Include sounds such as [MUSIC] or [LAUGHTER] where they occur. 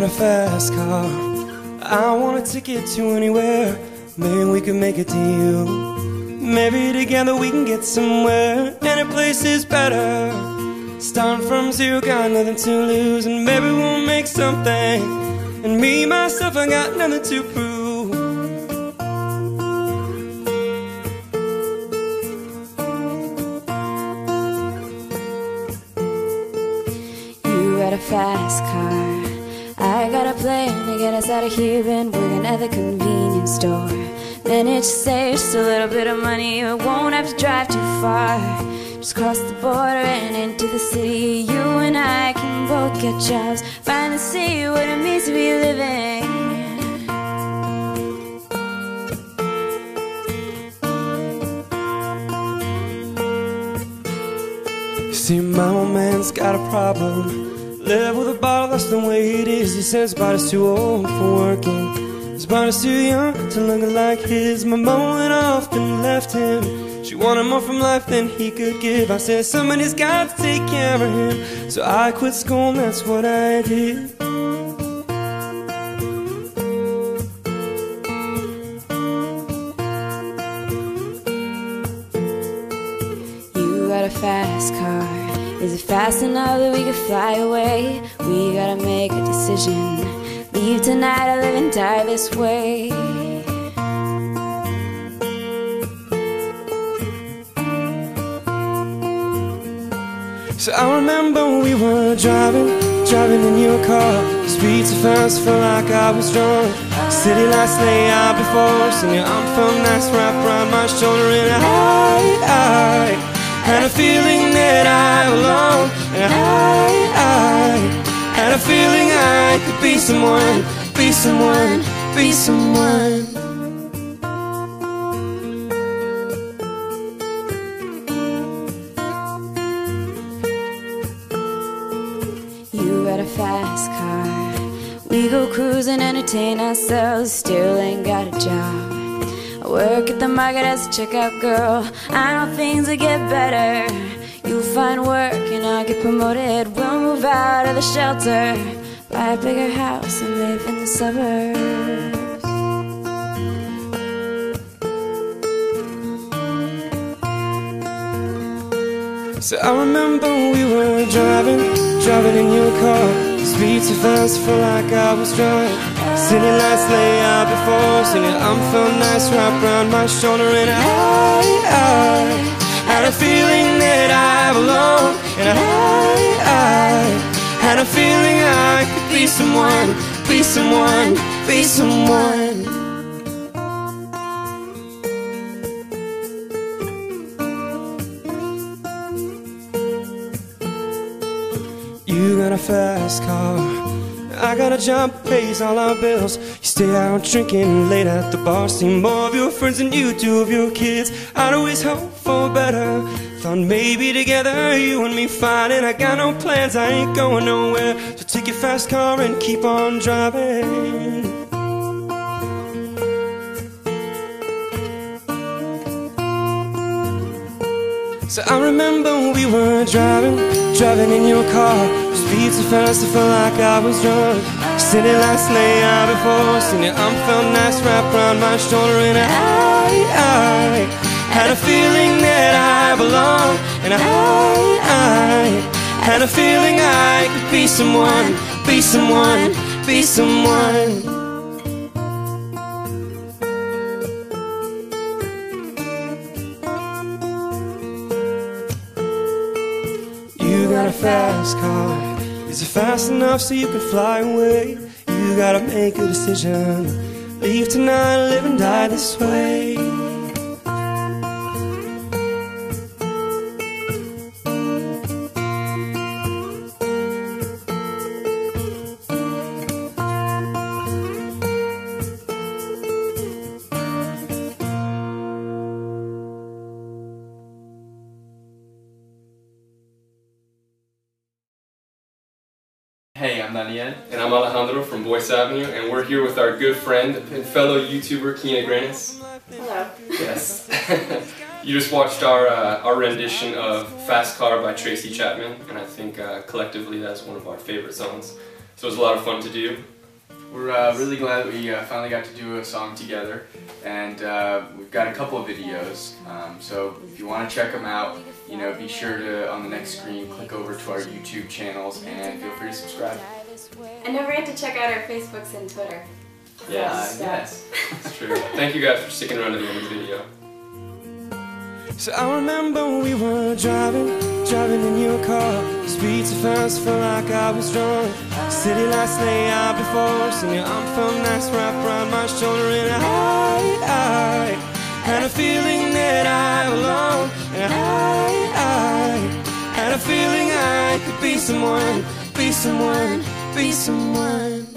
got a fast car. I want a ticket to anywhere. Maybe we could make a deal. Maybe together we can get somewhere. Any place is better. Starting from zero, got nothing to lose, and maybe we'll make something. And me, myself, I got nothing to prove. You got a fast car. Plan to get us out of here. Been working at the convenience store. Managed to save just a little bit of money. We won't have to drive too far. Just cross the border and into the city. You and I can both get jobs. Finally see what it means to be living. See, my old man's got a problem. Live with a bottle, that's the way it is. He says body's too old for working. His body's too young to look like his. My mom went off and left him. She wanted more from life than he could give. I said, somebody's got to take care of him. So I quit school, and that's what I did. You got a fast car. Is it fast enough that we could fly away? We gotta make a decision. Leave tonight or live and die this way. So I remember we were driving, driving in your car. The so fast, felt like I was drunk. City lights lay out before us, and your arm felt nice wrapped around my shoulder. And I, I had a feeling that I belonged. And I, I had a feeling I could be someone, be someone, be someone. You got a fast car. We go cruising, entertain ourselves, still ain't got a job. Work at the market as a checkout girl. I know things will get better. You'll find work and I'll get promoted. We'll move out of the shelter, buy a bigger house and live in the suburbs. So I remember we were driving, driving in your car. The so fast, felt like I was drunk. City lights lay out before your arm felt nice wrapped around my shoulder. And I, I had a feeling that I belong And I, I had a feeling I could be someone, be someone, be someone. You got a fast car. I got a job that pays all our bills. You stay out drinking late at the bar. See more of your friends than you do of your kids. I'd always hope for better. Thought maybe together you and me fine. And I got no plans, I ain't going nowhere. So take your fast car and keep on driving. So I remember we were driving, driving in your car. Speed so fast, I felt like I was drunk. City lights lay out before and your arm felt nice wrapped around my shoulder. And I, I had a feeling that I belonged. And I, I had a feeling I could be someone, be someone, be someone. You got a fast car. Is it fast enough so you can fly away? You gotta make a decision. Leave tonight, live and die this way. Hey, I'm Daniel. And I'm Alejandro from Boyce Avenue, and we're here with our good friend and fellow YouTuber Kina Grannis. Hello. Yes. [LAUGHS] you just watched our uh, our rendition of Fast Car by Tracy Chapman, and I think uh, collectively that's one of our favorite songs. So it was a lot of fun to do. We're uh, really glad that we uh, finally got to do a song together, and uh, we've got a couple of videos. Um, so if you want to check them out, you know, be sure to on the next screen click over to our YouTube channels and feel free to subscribe. And don't forget to check out our Facebooks and Twitter. Yes, yes, it's true. [LAUGHS] Thank you guys for sticking around to the end of the video. So I remember we were driving, driving in your car. Speed so fast, felt like I was drunk. City lights lay out before us, and your arm felt nice wrapped around my shoulder. And I, I had a feeling that I belonged. And I, I had a feeling I could be someone, be someone, be someone.